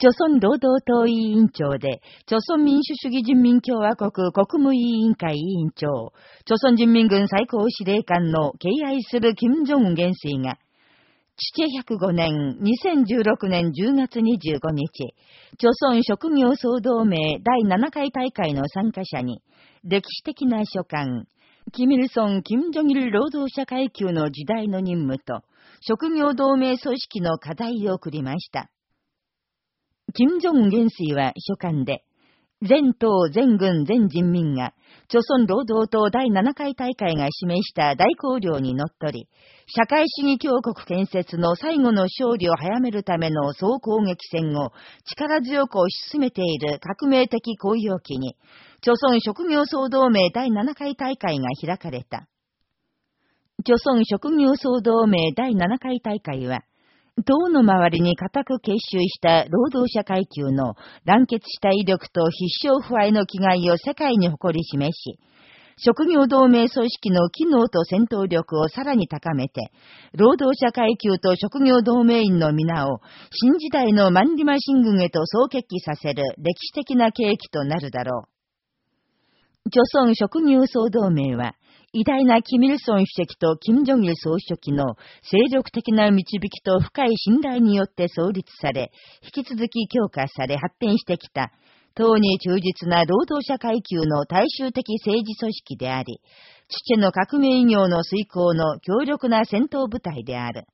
朝鮮労働党委員長で、朝鮮民主主義人民共和国国務委員会委員長、朝鮮人民軍最高司令官の敬愛する金正恩元帥が、父105年、2016年10月25日、朝鮮職業総同盟第7回大会の参加者に、歴史的な書簡、キミルソン・キム・ジョギル労働者階級の時代の任務と、職業同盟組織の課題を送りました。金正恩元帥は書簡で、全党、全軍、全人民が、朝鮮労働党第7回大会が示した大綱領にのっとり、社会主義強国建設の最後の勝利を早めるための総攻撃戦を力強く推し進めている革命的公用期に、朝鮮職業総同盟第7回大会が開かれた。朝鮮職業総同盟第7回大会は、党の周りに固く結集した労働者階級の団結した威力と必勝不敗の気概を世界に誇り示し、職業同盟組織の機能と戦闘力をさらに高めて、労働者階級と職業同盟員の皆を新時代の万里馬新軍へと総決起させる歴史的な契機となるだろう。朝鮮職業総同盟は、偉大なキミルソン主席とキム・ジョギル総書記の精力的な導きと深い信頼によって創立され、引き続き強化され発展してきた、党に忠実な労働者階級の大衆的政治組織であり、父の革命業の遂行の強力な戦闘部隊である。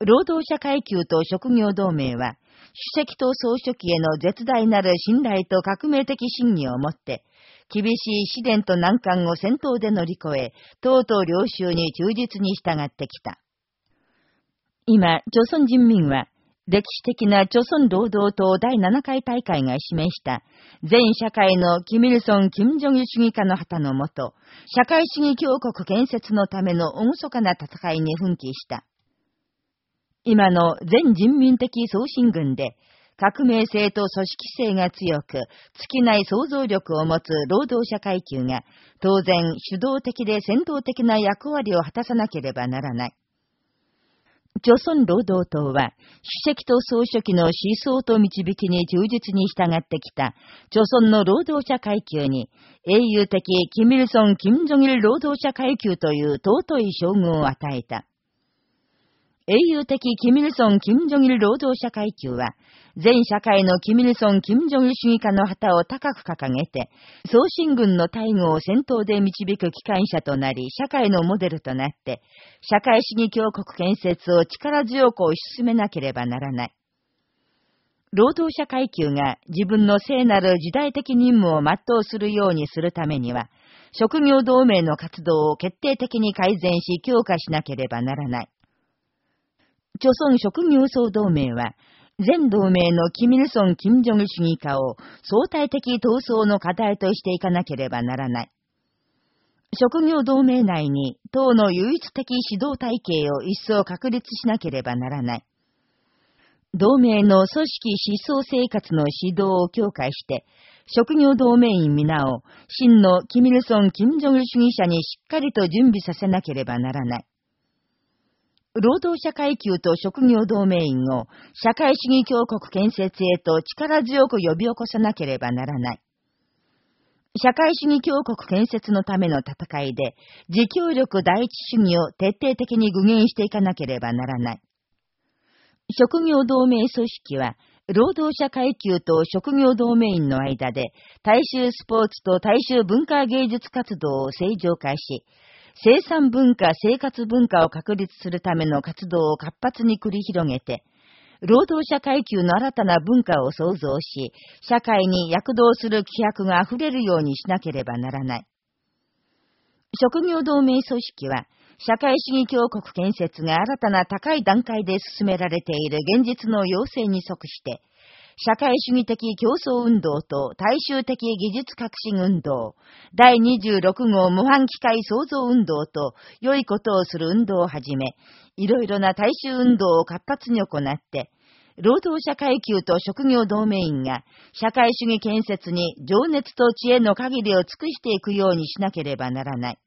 労働者階級と職業同盟は、主席と総書記への絶大なる信頼と革命的信義をもって、厳しい試練と難関を戦闘で乗り越え、党とう領収に忠実に従ってきた。今、朝鮮人民は、歴史的な朝鮮労働党第7回大会が示した全社会のキミルソン・キム・ジョギ主義家の旗のもと、社会主義強国建設のための厳かな戦いに奮起した。今の全人民的送信軍で、革命性と組織性が強く、尽きない想像力を持つ労働者階級が、当然主導的で戦闘的な役割を果たさなければならない。朝鮮労働党は、主席と総書記の思想と導きに忠実に従ってきた、朝鮮の労働者階級に、英雄的キミルソン・キム・ジョギル労働者階級という尊い称号を与えた。英雄的キミルソン・キム・ジョギル労働者階級は、全社会のキミルソン・キム・ジョギル主義家の旗を高く掲げて、送信軍の大義を戦闘で導く機関車となり、社会のモデルとなって、社会主義強国建設を力強く推し進めなければならない。労働者階級が自分の聖なる時代的任務を全うするようにするためには、職業同盟の活動を決定的に改善し強化しなければならない。朝鮮職業総同盟は、全同盟のキミルソン・キム・ジョン主義家を相対的闘争の課題としていかなければならない。職業同盟内に党の唯一的指導体系を一層確立しなければならない。同盟の組織思想生活の指導を強化して、職業同盟員皆を真のキミルソン・キム・ジョン主義者にしっかりと準備させなければならない。労働者階級と職業同盟員を社会主義強国建設へと力強く呼び起こさなければならない。社会主義強国建設のための戦いで、自強力第一主義を徹底的に具現していかなければならない。職業同盟組織は、労働者階級と職業同盟員の間で、大衆スポーツと大衆文化芸術活動を正常化し、生産文化、生活文化を確立するための活動を活発に繰り広げて、労働者階級の新たな文化を創造し、社会に躍動する規約が溢れるようにしなければならない。職業同盟組織は、社会主義強国建設が新たな高い段階で進められている現実の要請に即して、社会主義的競争運動と大衆的技術革新運動、第26号模範機械創造運動と良いことをする運動をはじめ、いろいろな大衆運動を活発に行って、労働者階級と職業同盟員が社会主義建設に情熱と知恵の限りを尽くしていくようにしなければならない。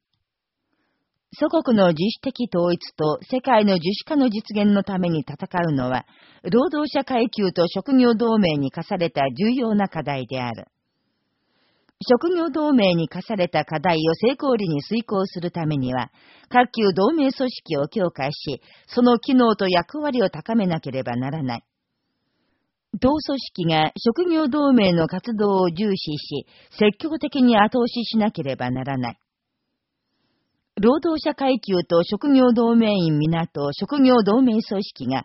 祖国の自主的統一と世界の自主化の実現のために戦うのは、労働者階級と職業同盟に課された重要な課題である。職業同盟に課された課題を成功裏に遂行するためには、各級同盟組織を強化し、その機能と役割を高めなければならない。同組織が職業同盟の活動を重視し、積極的に後押ししなければならない。労働者階級と職業同盟員皆と職業同盟組織が、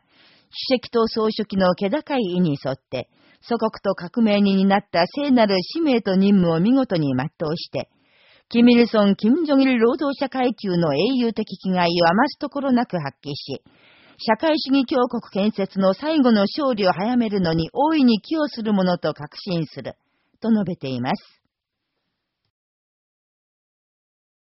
主席と総書記の気高い意に沿って、祖国と革命に担った聖なる使命と任務を見事に全うして、キミルソン・キム・ジョギル労働者階級の英雄的気概を余すところなく発揮し、社会主義強国建設の最後の勝利を早めるのに大いに寄与するものと確信する、と述べています。